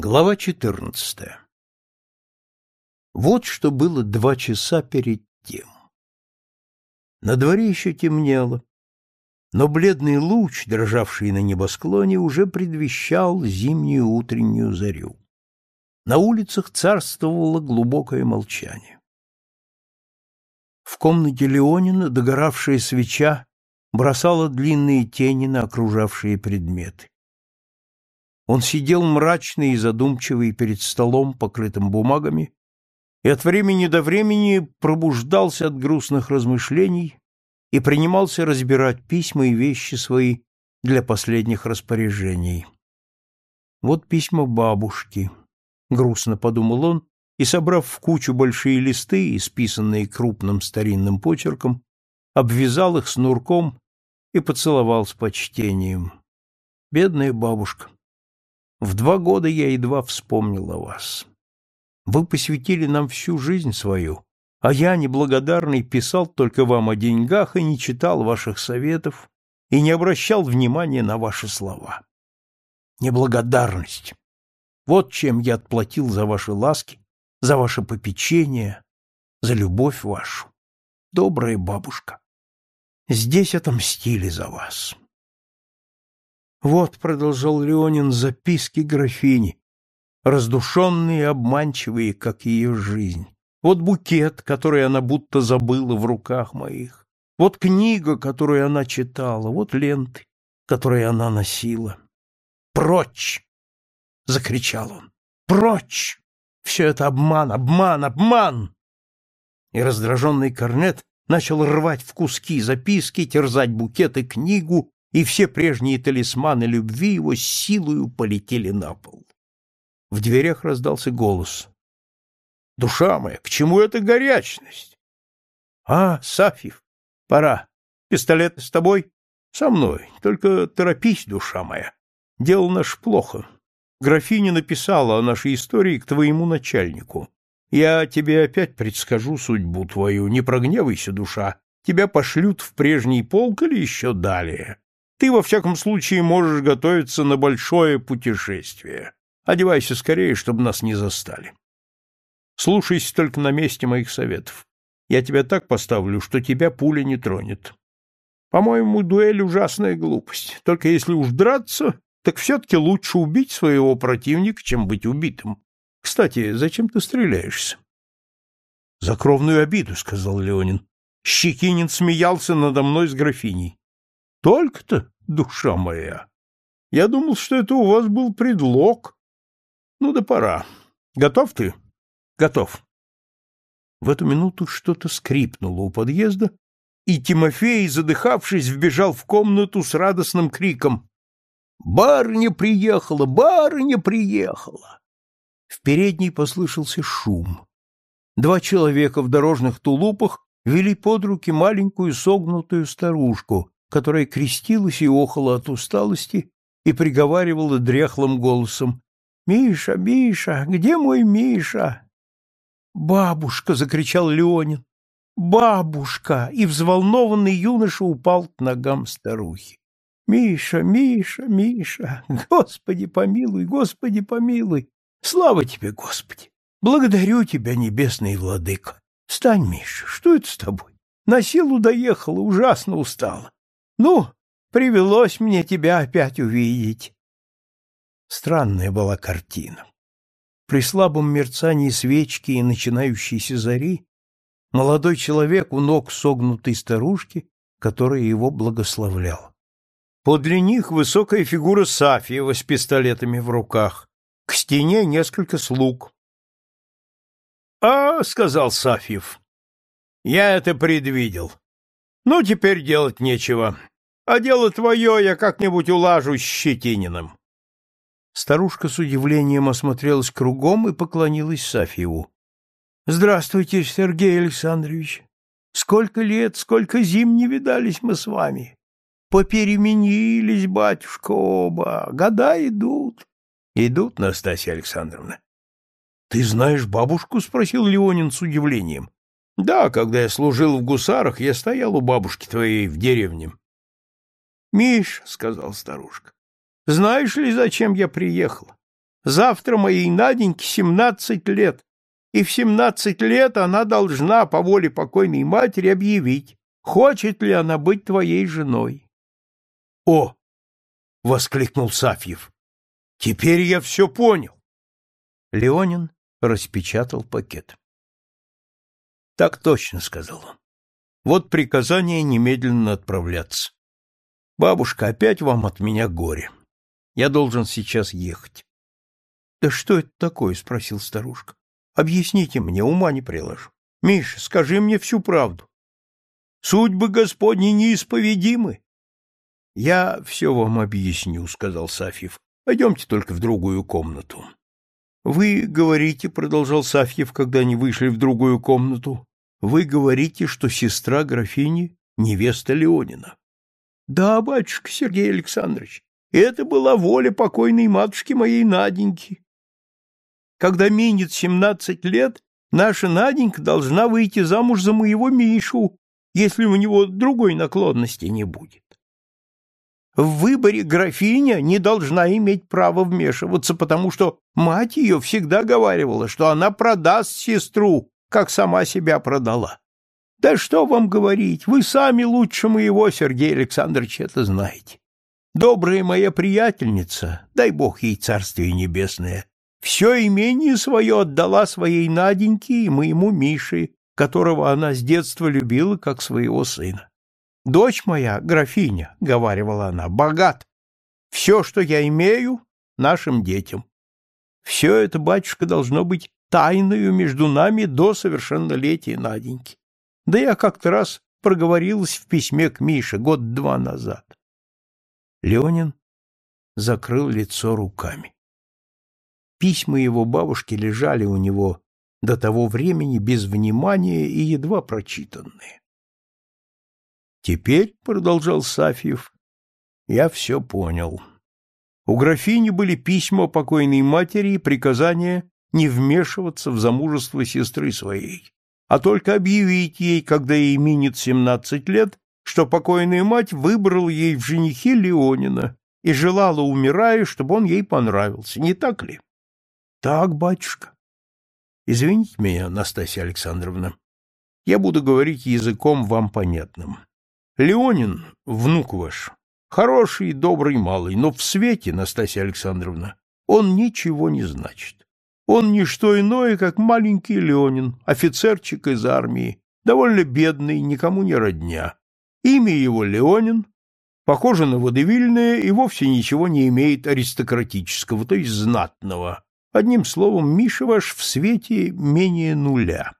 Глава 14. Вот что было два часа перед тем. На дворе еще темнело, но бледный луч, дрожавший на небосклоне, уже предвещал зимнюю утреннюю зарю. На улицах царствовало глубокое молчание. В комнате Леонина догоравшая свеча бросала длинные тени на окружавшие предметы. Он сидел мрачный и задумчивый перед столом, покрытым бумагами, и от времени до времени пробуждался от грустных размышлений и принимался разбирать письма и вещи свои для последних распоряжений. Вот письма бабушки, грустно подумал он, и, собрав в кучу большие листы, исписанные крупным старинным почерком, обвязал их снурком и поцеловал с почтением. Бедная бабушка! В два года я едва вспомнил о вас. Вы посвятили нам всю жизнь свою, а я, неблагодарный, писал только вам о деньгах и не читал ваших советов и не обращал внимания на ваши слова. Неблагодарность. Вот чем я отплатил за ваши ласки, за ваше попечение, за любовь вашу. Добрая бабушка. Здесь отомстили за вас. Вот, — продолжал Леонин, — записки графини, раздушенные и обманчивые, как ее жизнь. Вот букет, который она будто забыла в руках моих. Вот книга, которую она читала, вот ленты, которые она носила. «Прочь!» — закричал он. «Прочь! Все это обман, обман, обман!» И раздраженный корнет начал рвать в куски записки, терзать букет и книгу, и все прежние талисманы любви его с силою полетели на пол. В дверях раздался голос. — Душа моя, к чему эта горячность? — А, Сафьев, пора. Пистолет с тобой? — Со мной. Только торопись, душа моя. Дело наш плохо. Графиня написала о нашей истории к твоему начальнику. Я тебе опять предскажу судьбу твою. Не прогневайся, душа. Тебя пошлют в прежний полк или еще далее. Ты, во всяком случае, можешь готовиться на большое путешествие. Одевайся скорее, чтобы нас не застали. Слушайся только на месте моих советов. Я тебя так поставлю, что тебя пуля не тронет. По-моему, дуэль — ужасная глупость. Только если уж драться, так все-таки лучше убить своего противника, чем быть убитым. Кстати, зачем ты стреляешься? — За кровную обиду, — сказал Леонин. Щекинин смеялся надо мной с графиней. Только-то, душа моя. Я думал, что это у вас был предлог. Ну да пора. Готов ты? Готов. В эту минуту что-то скрипнуло у подъезда, и Тимофей, задыхавшись, вбежал в комнату с радостным криком. «Барыня приехала! Барыня приехала!» В передней послышался шум. Два человека в дорожных тулупах вели под руки маленькую согнутую старушку, которая крестилась и охала от усталости и приговаривала дряхлым голосом «Миша, Миша, где мой Миша?» «Бабушка!» — закричал Леонин. «Бабушка!» И взволнованный юноша упал к ногам старухи. «Миша, Миша, Миша! Господи помилуй, Господи помилуй! Слава тебе, Господи! Благодарю тебя, небесный владыка! Встань, Миша, что это с тобой? На силу доехала, ужасно устала. Ну, привелось мне тебя опять увидеть. Странная была картина. При слабом мерцании свечки и начинающейся зари молодой человек у ног согнутой старушки, которая его благословляла. Подле них высокая фигура Сафьева с пистолетами в руках. К стене несколько слуг. — А, — сказал Сафьев, — я это предвидел. Ну, теперь делать нечего. А дело твое я как-нибудь улажу с Щетининым. Старушка с удивлением осмотрелась кругом и поклонилась Сафьеву. — Здравствуйте, Сергей Александрович. Сколько лет, сколько зим не видались мы с вами. Попеременились, батюшка, оба. Года идут. — Идут, Настасья Александровна. — Ты знаешь бабушку? — спросил Леонин с удивлением. — Да, когда я служил в гусарах, я стоял у бабушки твоей в деревне. — Миш, — сказал старушка, — знаешь ли, зачем я приехала? Завтра моей Наденьке семнадцать лет, и в семнадцать лет она должна по воле покойной матери объявить, хочет ли она быть твоей женой. — О! — воскликнул Сафьев. — Теперь я все понял. Леонин распечатал пакет. — Так точно, — сказал он. — Вот приказание немедленно отправляться. Бабушка, опять вам от меня горе. Я должен сейчас ехать. — Да что это такое? — спросил старушка. — Объясните мне, ума не приложу. Миша, скажи мне всю правду. Судьбы Господни неисповедимы. — Я все вам объясню, — сказал Сафьев. — Пойдемте только в другую комнату. — Вы говорите, — продолжал Сафьев, когда они вышли в другую комнату, — вы говорите, что сестра графини — невеста Леонина. — Да, батюшка Сергей Александрович, это была воля покойной матушки моей Наденьки. Когда минет семнадцать лет, наша Наденька должна выйти замуж за моего Мишу, если у него другой наклонности не будет. В выборе графиня не должна иметь права вмешиваться, потому что мать ее всегда говаривала, что она продаст сестру, как сама себя продала. Да что вам говорить, вы сами лучше моего, Сергей Александрович, это знаете. Добрая моя приятельница, дай бог ей царствие небесное, все имение свое отдала своей Наденьке и моему Мише, которого она с детства любила как своего сына. «Дочь моя, графиня», — говаривала она, — «богат. Все, что я имею, нашим детям. Все это, батюшка, должно быть тайною между нами до совершеннолетия Наденьки. Да я как-то раз проговорилась в письме к Мише год-два назад. Леонин закрыл лицо руками. Письма его бабушки лежали у него до того времени без внимания и едва прочитанные. «Теперь, — продолжал Сафьев, — я все понял. У графини были письма покойной матери и приказания не вмешиваться в замужество сестры своей, а только объявить ей, когда ей минет семнадцать лет, что покойная мать выбрала ей в женихе Леонина и желала, умирая, чтобы он ей понравился, не так ли? — Так, батюшка. — Извините меня, Настасья Александровна. Я буду говорить языком вам понятным. Леонин, внук ваш, хороший и добрый малый, но в свете, Настасья Александровна, он ничего не значит. Он не что иное, как маленький Леонин, офицерчик из армии, довольно бедный, никому не родня. Имя его Леонин, похоже на водевильное и вовсе ничего не имеет аристократического, то есть знатного. Одним словом, Миша ваш в свете менее нуля.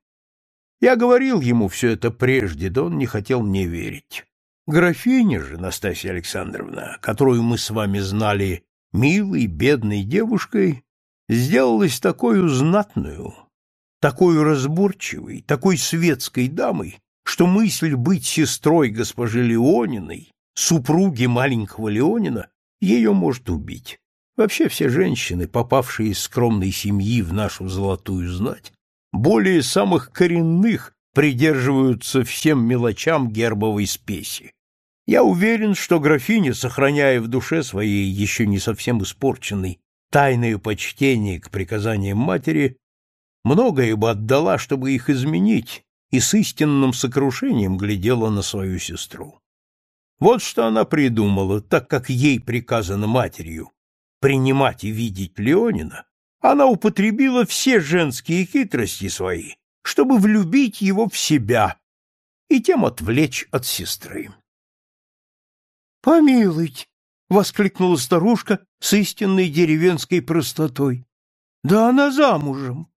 Я говорил ему все это прежде, да он не хотел мне верить. Графиня же, Настасья Александровна, которую мы с вами знали милой, бедной девушкой, сделалась такой знатную, такой разборчивой, такой светской дамой, что мысль быть сестрой госпожи Леониной, супруги маленького Леонина, ее может убить. Вообще все женщины, попавшие из скромной семьи в нашу золотую знать, более самых коренных придерживаются всем мелочам гербовой спеси. Я уверен, что графиня, сохраняя в душе своей еще не совсем испорченной тайное почтение к приказаниям матери, многое бы отдала, чтобы их изменить, и с истинным сокрушением глядела на свою сестру. Вот что она придумала, так как ей приказано матерью принимать и видеть Леонина, она употребила все женские хитрости свои, чтобы влюбить его в себя и тем отвлечь от сестры. «Помилуйте!» — воскликнула старушка с истинной деревенской простотой. «Да она замужем!»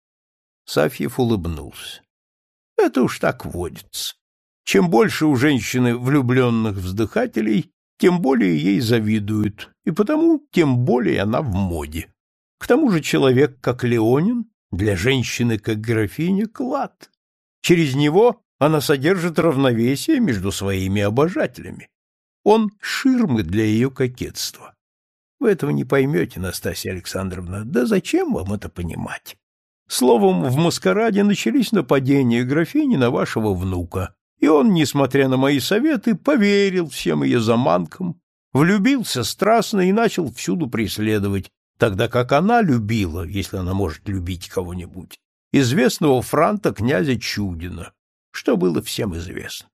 Сафьев улыбнулся. «Это уж так водится. Чем больше у женщины влюбленных вздыхателей, тем более ей завидуют, и потому тем более она в моде. К тому же человек, как Леонин, для женщины, как графиня, клад. Через него она содержит равновесие между своими обожателями. Он — ширмы для ее кокетства. Вы этого не поймете, Настасья Александровна, да зачем вам это понимать? Словом, в маскараде начались нападения графини на вашего внука, и он, несмотря на мои советы, поверил всем ее заманкам, влюбился страстно и начал всюду преследовать, тогда как она любила, если она может любить кого-нибудь, известного франта князя Чудина, что было всем известно.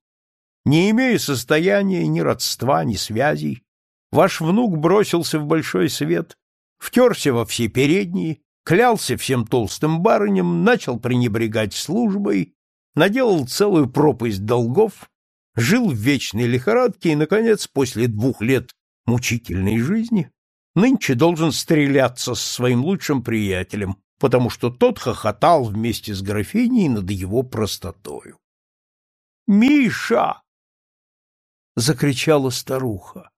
Не имея состояния, ни родства, ни связей, ваш внук бросился в большой свет, втерся во все передние, клялся всем толстым барыням, начал пренебрегать службой, наделал целую пропасть долгов, жил в вечной лихорадке и, наконец, после двух лет мучительной жизни, нынче должен стреляться с своим лучшим приятелем, потому что тот хохотал вместе с графиней над его простотою. «Миша!» — закричала старуха.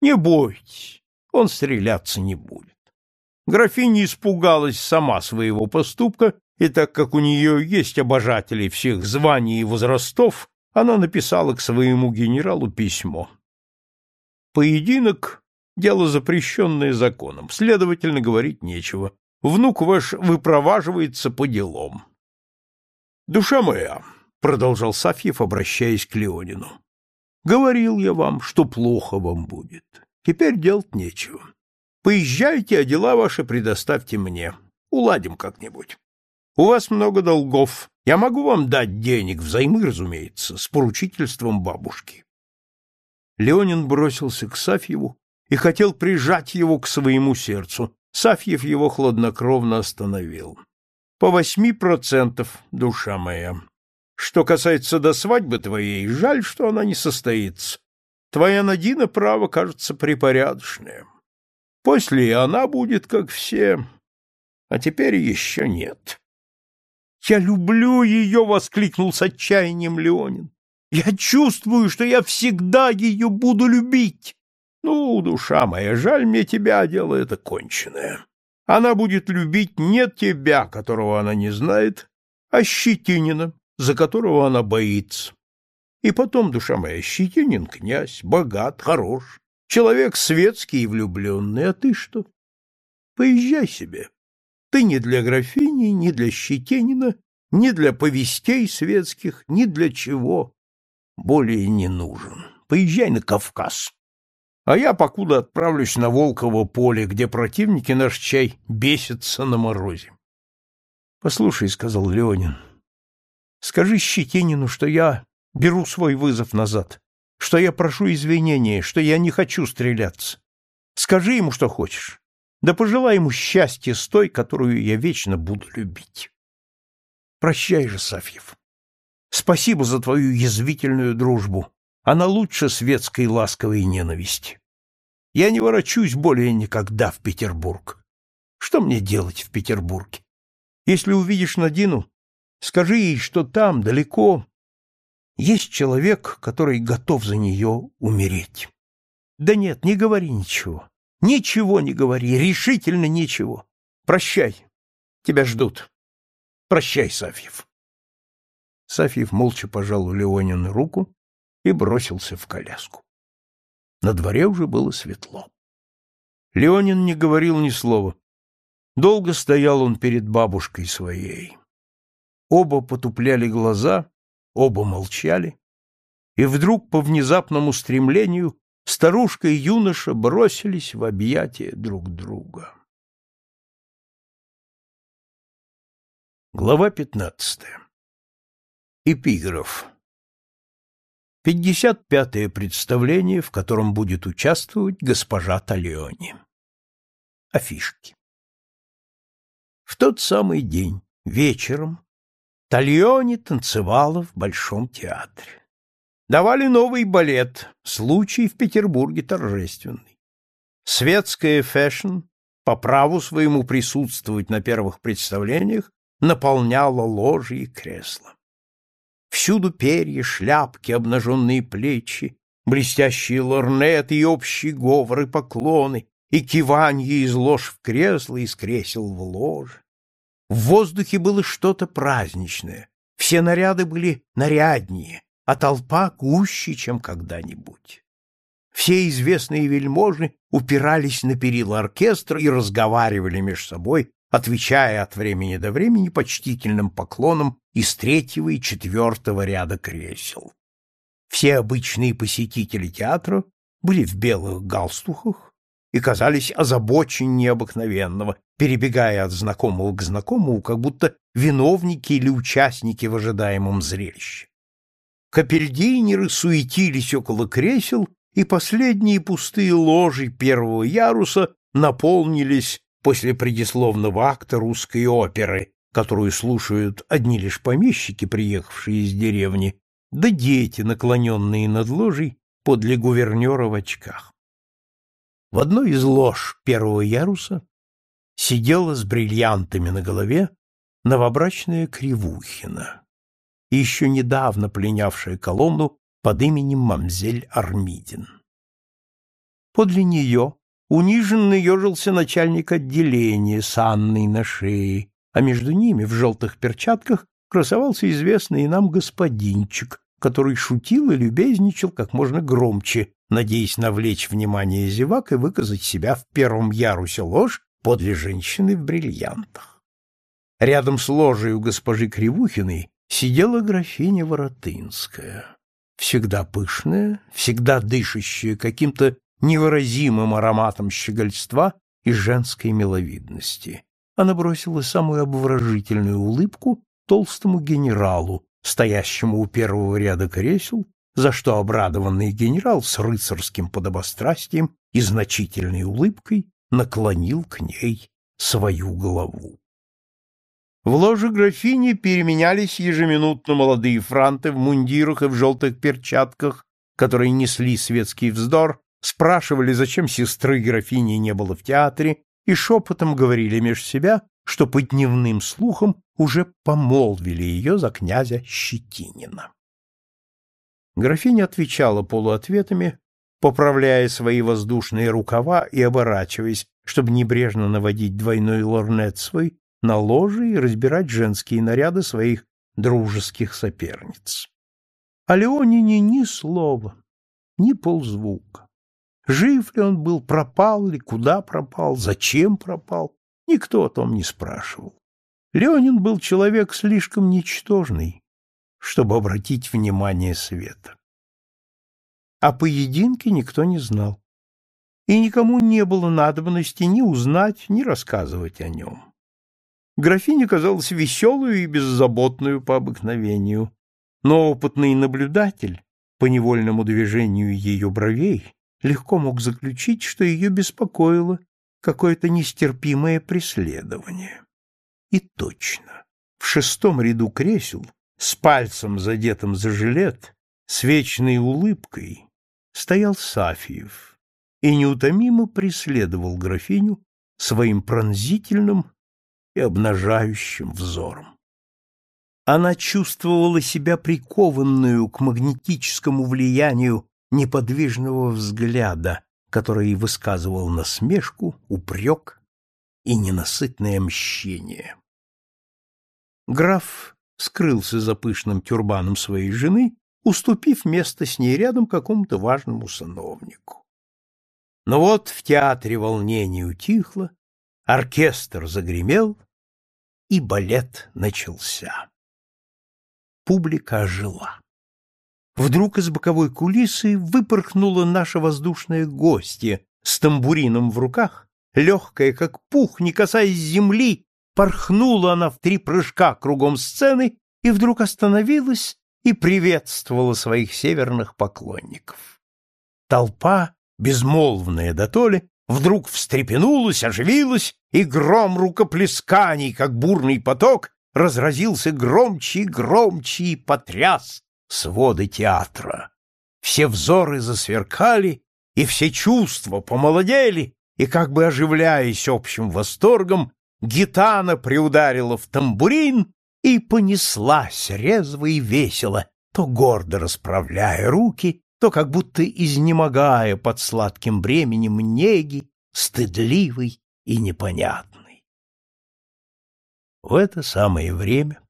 «Не бойтесь, он стреляться не будет». Графиня испугалась сама своего поступка, и так как у нее есть обожатели всех званий и возрастов, она написала к своему генералу письмо. Поединок — дело запрещенное законом, следовательно, говорить нечего. Внук ваш выпроваживается по делам. «Душа моя», — продолжал Сафьев, обращаясь к Леонину, — «говорил я вам, что плохо вам будет. Теперь делать нечего. Поезжайте, а дела ваши предоставьте мне. Уладим как-нибудь. У вас много долгов. Я могу вам дать денег, взаймы, разумеется, с поручительством бабушки. Леонин бросился к Сафьеву и хотел прижать его к своему сердцу. Сафьев его хладнокровно остановил. По восьми процентов, душа моя. Что касается до свадьбы твоей, жаль, что она не состоится. Твоя Надина, право, кажется, припорядочная. После и она будет, как все, а теперь еще нет. «Я люблю ее!» — воскликнул с отчаянием Леонин. «Я чувствую, что я всегда ее буду любить!» «Ну, душа моя, жаль мне тебя, дело это конченое. Она будет любить не тебя, которого она не знает, а Щетинина, за которого она боится. И потом, душа моя, Щетинин князь, богат, хорош, человек светский и влюбленный, а ты что? Поезжай себе. Ты ни для графини, ни для Щетинина, ни для повестей светских, ни для чего более не нужен. Поезжай на Кавказ. А я покуда отправлюсь на Волково поле, где противники наш чай бесятся на морозе. — Послушай, — сказал Леонин, — скажи Щетинину, что я беру свой вызов назад, что я прошу извинения, что я не хочу стреляться. Скажи ему, что хочешь. Да пожелай ему счастья с той, которую я вечно буду любить. Прощай же, Сафьев. Спасибо за твою язвительную дружбу. Она лучше светской ласковой ненависти. Я не ворочусь более никогда в Петербург. Что мне делать в Петербурге? Если увидишь Надину, скажи ей, что там, далеко, есть человек, который готов за нее умереть. Да нет, не говори ничего. Ничего не говори, решительно ничего. Прощай. Тебя ждут. Прощай, Сафьев. Сафьев молча пожал у Леонина руку и бросился в коляску. На дворе уже было светло. Леонин не говорил ни слова. Долго стоял он перед бабушкой своей. Оба потупляли глаза, оба молчали, и вдруг по внезапному стремлению старушка и юноша бросились в объятия друг друга. Глава пятнадцатая. Эпиграф. Пятьдесят пятое представление, в котором будет участвовать госпожа Тальони. Афишки. В тот самый день, вечером, Тальони танцевала в Большом театре. Давали новый балет, случай в Петербурге торжественный. Светская fashion, по праву своему присутствовать на первых представлениях, наполняла ложи и кресла. Всюду перья, шляпки, обнаженные плечи, блестящие лорнеты и общий говор и поклоны, и киванье из лож в кресло, из кресел в ложе. В воздухе было что-то праздничное, все наряды были наряднее, а толпа гуще, чем когда-нибудь. Все известные вельможи упирались на перила оркестра и разговаривали между собой, отвечая от времени до времени почтительным поклоном из третьего и четвертого ряда кресел. Все обычные посетители театра были в белых галстухах и казались озабоченнее необыкновенного, перебегая от знакомого к знакомому, как будто виновники или участники в ожидаемом зрелище. Капельдейнеры суетились около кресел, и последние пустые ложи первого яруса наполнились после предисловного акта русской оперы, которую слушают одни лишь помещики, приехавшие из деревни, да дети, наклоненные над ложей подле гувернера в очках. В одной из лож первого яруса сидела с бриллиантами на голове новобрачная Кривухина, еще недавно пленявшая колонну под именем мамзель Армидин. Подле нее униженно ежился начальник отделения с Анной на шее, а между ними в желтых перчатках красовался известный нам господинчик, который шутил и любезничал как можно громче, надеясь навлечь внимание зевак и выказать себя в первом ярусе ложь подле женщины в бриллиантах. Рядом с ложей у госпожи Кривухиной сидела графиня Воротынская, всегда пышная, всегда дышащая каким-то невыразимым ароматом щегольства и женской миловидности. Она бросила самую обворожительную улыбку толстому генералу, стоящему у первого ряда кресел, за что обрадованный генерал с рыцарским подобострастием и значительной улыбкой наклонил к ней свою голову. В ложе графини переменялись ежеминутно молодые франты в мундирах и в желтых перчатках, которые несли светский вздор, спрашивали, зачем сестры графини не было в театре, и шепотом говорили меж себя, что по дневным слухам уже помолвили ее за князя Щетинина. Графиня отвечала полуответами, поправляя свои воздушные рукава и оборачиваясь, чтобы небрежно наводить двойной лорнет свой на ложе и разбирать женские наряды своих дружеских соперниц. А Леонине ни слова, ни ползвука. Жив ли он был, пропал ли, куда пропал, зачем пропал, никто о том не спрашивал. Ленин был человек слишком ничтожный, чтобы обратить внимание света. О поединке никто не знал, и никому не было надобности ни узнать, ни рассказывать о нем. Графиня казалась веселую и беззаботную по обыкновению, но опытный наблюдатель, по невольному движению ее бровей, легко мог заключить, что ее беспокоило какое-то нестерпимое преследование. И точно, в шестом ряду кресел с пальцем, задетым за жилет, с вечной улыбкой, стоял Сафиев и неутомимо преследовал графиню своим пронзительным и обнажающим взором. Она чувствовала себя прикованную к магнетическому влиянию неподвижного взгляда, который высказывал насмешку, упрек и ненасытное мщение. Граф скрылся за пышным тюрбаном своей жены, уступив место с ней рядом какому-то важному сановнику. Но вот в театре волнение утихло, оркестр загремел, и балет начался. Публика ожила. Вдруг из боковой кулисы выпорхнула наша воздушная гостья с тамбурином в руках, легкая, как пух, не касаясь земли, порхнула она в три прыжка кругом сцены и вдруг остановилась и приветствовала своих северных поклонников. Толпа, безмолвная до толи, вдруг встрепенулась, оживилась, и гром рукоплесканий, как бурный поток, разразился громче и громче и потряс своды театра. Все взоры засверкали, и все чувства помолодели, и, как бы оживляясь общим восторгом, гитана приударила в тамбурин и понеслась резво и весело, то гордо расправляя руки, то как будто изнемогая под сладким бременем неги, стыдливый и непонятный. В это самое время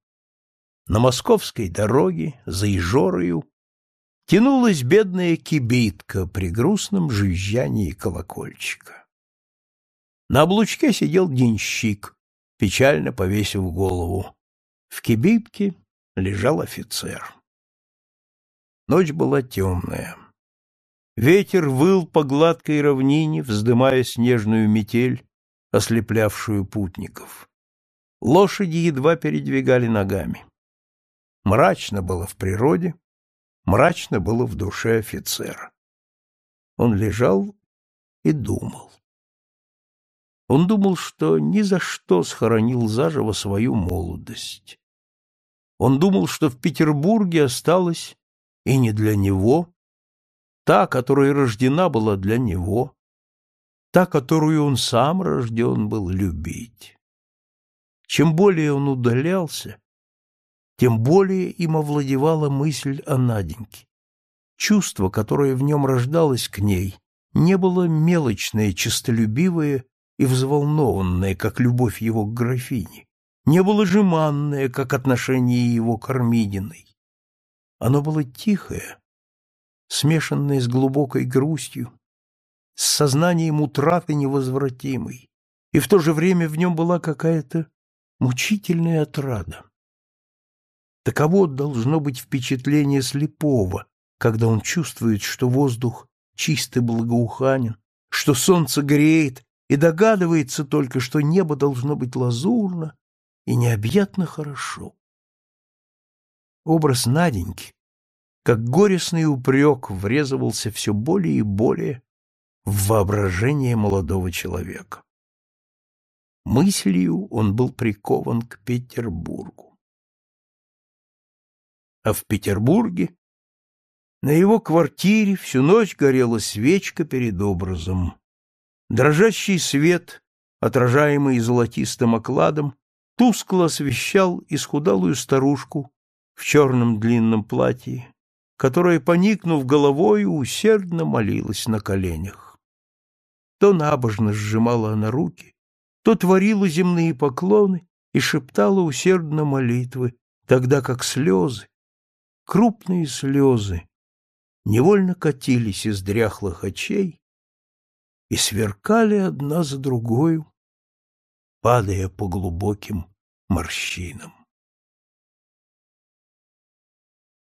на московской дороге за Ижорою тянулась бедная кибитка при грустном жужжании колокольчика. На облучке сидел денщик, печально повесив голову. В кибитке лежал офицер. Ночь была темная. Ветер выл по гладкой равнине, вздымая снежную метель, ослеплявшую путников. Лошади едва передвигали ногами. Мрачно было в природе, мрачно было в душе офицера. Он лежал и думал. Он думал, что ни за что схоронил заживо свою молодость. Он думал, что в Петербурге осталось и не для него, та, которая рождена была для него, та, которую он сам рожден был любить. Чем более он удалялся, тем более им овладевала мысль о Наденьке. Чувство, которое в нем рождалось к ней, не было мелочное, честолюбивое и взволнованное, как любовь его к графине, не было жеманное, как отношение его к Армидиной. Оно было тихое, смешанное с глубокой грустью, с сознанием утраты невозвратимой, и в то же время в нем была какая-то мучительная отрада. Таково должно быть впечатление слепого, когда он чувствует, что воздух чистый благоуханен, что солнце греет, и догадывается только, что небо должно быть лазурно и необъятно хорошо. Образ Наденьки, как горестный упрек, врезывался все более и более в воображение молодого человека. Мыслью он был прикован к Петербургу. А в Петербурге на его квартире всю ночь горела свечка перед образом. Дрожащий свет, отражаемый золотистым окладом, тускло освещал исхудалую старушку в черном длинном платье, которая, поникнув головой, усердно молилась на коленях. То набожно сжимала она руки, то творила земные поклоны и шептала усердно молитвы, тогда как слезы, крупные слезы, невольно катились из дряхлых очей и сверкали одна за другою, падая по глубоким морщинам.